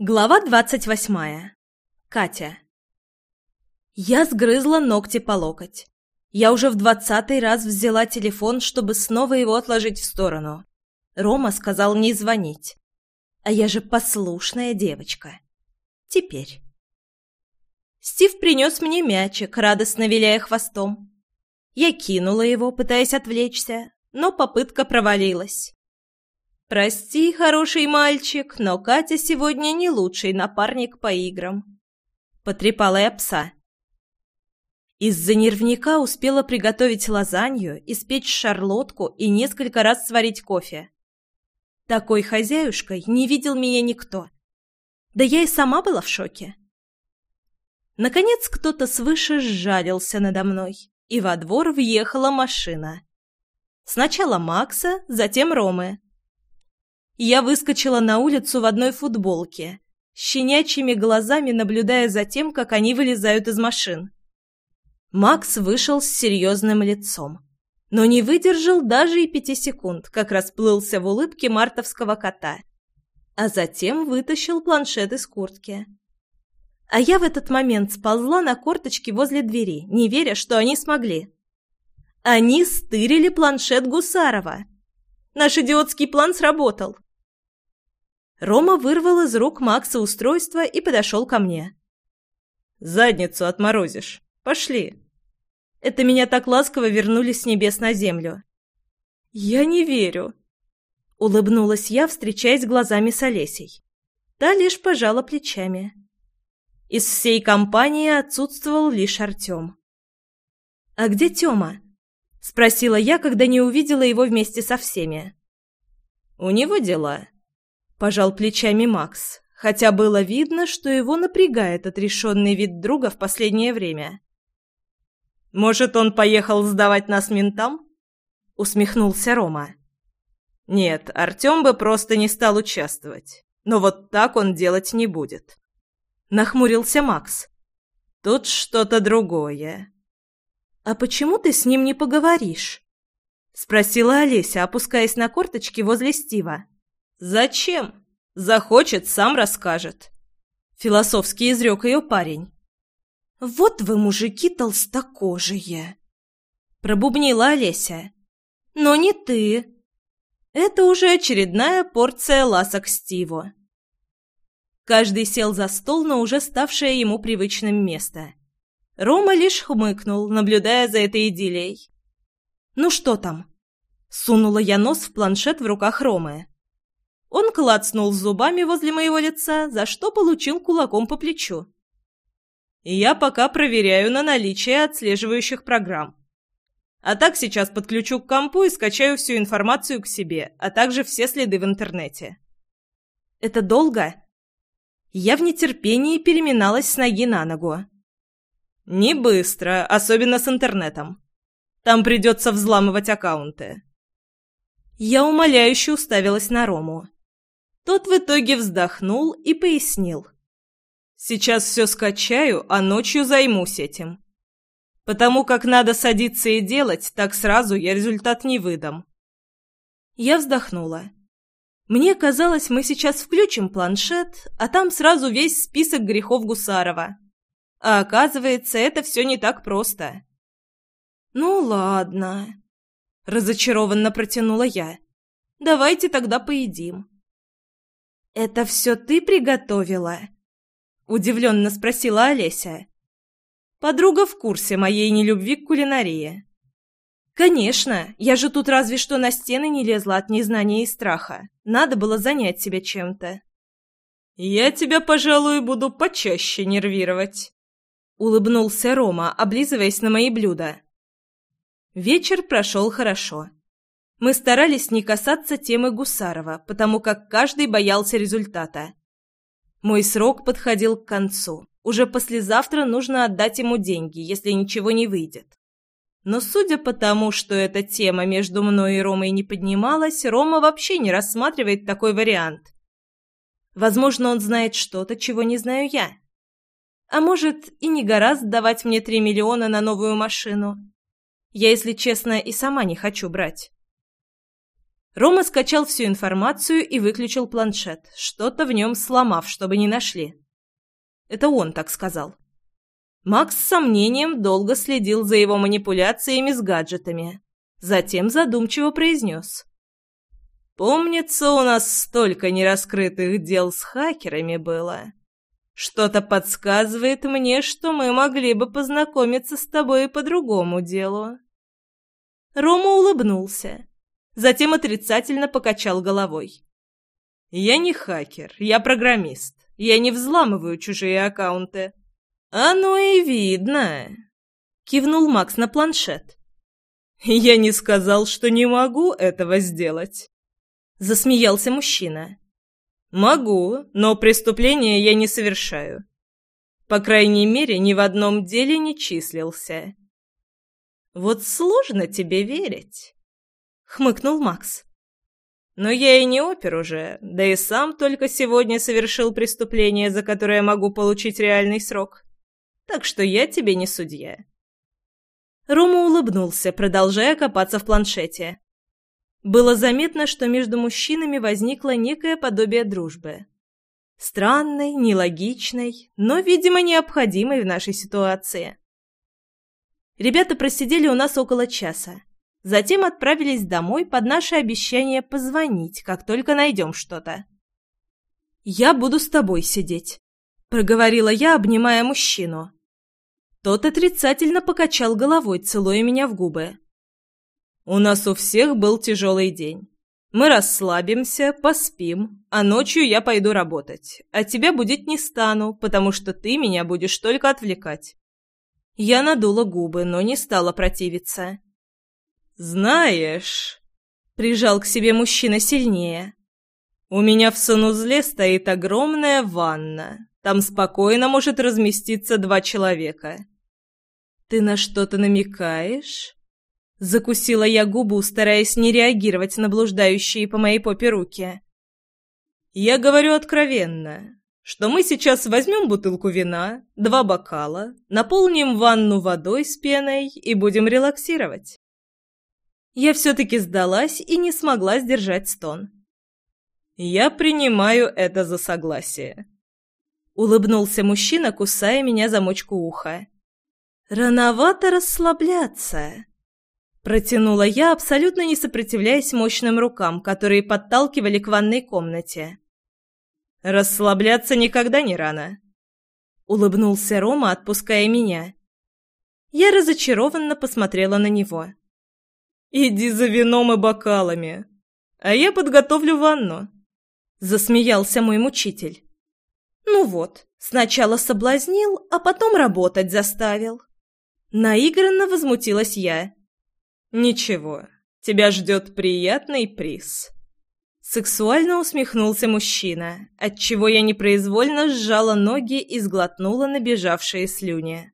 Глава двадцать восьмая. Катя. Я сгрызла ногти по локоть. Я уже в двадцатый раз взяла телефон, чтобы снова его отложить в сторону. Рома сказал не звонить. А я же послушная девочка. Теперь. Стив принес мне мячик, радостно виляя хвостом. Я кинула его, пытаясь отвлечься, но попытка провалилась. «Прости, хороший мальчик, но Катя сегодня не лучший напарник по играм», — потрепала я пса. Из-за нервника успела приготовить лазанью, испечь шарлотку и несколько раз сварить кофе. Такой хозяюшкой не видел меня никто. Да я и сама была в шоке. Наконец кто-то свыше сжалился надо мной, и во двор въехала машина. Сначала Макса, затем Ромы. Я выскочила на улицу в одной футболке, щенячьими глазами наблюдая за тем, как они вылезают из машин. Макс вышел с серьезным лицом, но не выдержал даже и пяти секунд, как расплылся в улыбке мартовского кота, а затем вытащил планшет из куртки. А я в этот момент сползла на корточки возле двери, не веря, что они смогли. Они стырили планшет Гусарова. Наш идиотский план сработал. Рома вырвал из рук Макса устройство и подошел ко мне. «Задницу отморозишь. Пошли». Это меня так ласково вернули с небес на землю. «Я не верю», — улыбнулась я, встречаясь глазами с Олесей. Та лишь пожала плечами. Из всей компании отсутствовал лишь Артем. «А где Тёма?» — спросила я, когда не увидела его вместе со всеми. «У него дела», Пожал плечами Макс, хотя было видно, что его напрягает отрешенный вид друга в последнее время. «Может, он поехал сдавать нас ментам?» — усмехнулся Рома. «Нет, Артем бы просто не стал участвовать. Но вот так он делать не будет». Нахмурился Макс. «Тут что-то другое». «А почему ты с ним не поговоришь?» — спросила Олеся, опускаясь на корточки возле Стива. «Зачем? Захочет, сам расскажет», — философски изрек ее парень. «Вот вы, мужики толстокожие!» — пробубнила Олеся. «Но не ты!» Это уже очередная порция ласок Стиву. Каждый сел за стол на уже ставшее ему привычным место. Рома лишь хмыкнул, наблюдая за этой идиллией. «Ну что там?» Сунула я нос в планшет в руках Ромы. Он клацнул зубами возле моего лица, за что получил кулаком по плечу. «Я пока проверяю на наличие отслеживающих программ. А так сейчас подключу к компу и скачаю всю информацию к себе, а также все следы в интернете». «Это долго?» Я в нетерпении переминалась с ноги на ногу. «Не быстро, особенно с интернетом. Там придется взламывать аккаунты». Я умоляюще уставилась на Рому. Тот в итоге вздохнул и пояснил. «Сейчас все скачаю, а ночью займусь этим. Потому как надо садиться и делать, так сразу я результат не выдам». Я вздохнула. Мне казалось, мы сейчас включим планшет, а там сразу весь список грехов Гусарова. А оказывается, это все не так просто. «Ну ладно», — разочарованно протянула я. «Давайте тогда поедим». «Это все ты приготовила?» — удивленно спросила Олеся. Подруга в курсе моей нелюбви к кулинарии. «Конечно, я же тут разве что на стены не лезла от незнания и страха. Надо было занять себя чем-то». «Я тебя, пожалуй, буду почаще нервировать», — улыбнулся Рома, облизываясь на мои блюда. Вечер прошел хорошо. Мы старались не касаться темы Гусарова, потому как каждый боялся результата. Мой срок подходил к концу. Уже послезавтра нужно отдать ему деньги, если ничего не выйдет. Но судя по тому, что эта тема между мной и Ромой не поднималась, Рома вообще не рассматривает такой вариант. Возможно, он знает что-то, чего не знаю я. А может, и не гораздо давать мне три миллиона на новую машину. Я, если честно, и сама не хочу брать. Рома скачал всю информацию и выключил планшет, что-то в нем сломав, чтобы не нашли. Это он так сказал. Макс с сомнением долго следил за его манипуляциями с гаджетами. Затем задумчиво произнес. «Помнится, у нас столько нераскрытых дел с хакерами было. Что-то подсказывает мне, что мы могли бы познакомиться с тобой по другому делу». Рома улыбнулся. Затем отрицательно покачал головой. «Я не хакер, я программист. Я не взламываю чужие аккаунты». «Оно и видно», — кивнул Макс на планшет. «Я не сказал, что не могу этого сделать», — засмеялся мужчина. «Могу, но преступления я не совершаю. По крайней мере, ни в одном деле не числился». «Вот сложно тебе верить», — хмыкнул Макс. «Но я и не опер уже, да и сам только сегодня совершил преступление, за которое могу получить реальный срок так что я тебе не судья». Рома улыбнулся, продолжая копаться в планшете. Было заметно, что между мужчинами возникло некое подобие дружбы. Странной, нелогичной, но, видимо, необходимой в нашей ситуации. Ребята просидели у нас около часа. Затем отправились домой под наше обещание позвонить, как только найдем что-то. «Я буду с тобой сидеть», — проговорила я, обнимая мужчину. Тот отрицательно покачал головой, целуя меня в губы. «У нас у всех был тяжелый день. Мы расслабимся, поспим, а ночью я пойду работать, а тебя будить не стану, потому что ты меня будешь только отвлекать». Я надула губы, но не стала противиться. «Знаешь...» — прижал к себе мужчина сильнее. «У меня в санузле стоит огромная ванна. Там спокойно может разместиться два человека. «Ты на что-то намекаешь?» Закусила я губу, стараясь не реагировать на блуждающие по моей попе руки. «Я говорю откровенно, что мы сейчас возьмем бутылку вина, два бокала, наполним ванну водой с пеной и будем релаксировать». Я все-таки сдалась и не смогла сдержать стон. «Я принимаю это за согласие», — улыбнулся мужчина, кусая меня за мочку уха. «Рановато расслабляться», — протянула я, абсолютно не сопротивляясь мощным рукам, которые подталкивали к ванной комнате. «Расслабляться никогда не рано», — улыбнулся Рома, отпуская меня. Я разочарованно посмотрела на него. «Иди за вином и бокалами, а я подготовлю ванну», — засмеялся мой мучитель. «Ну вот, сначала соблазнил, а потом работать заставил». Наигранно возмутилась я. «Ничего, тебя ждет приятный приз». Сексуально усмехнулся мужчина, отчего я непроизвольно сжала ноги и сглотнула набежавшие слюни.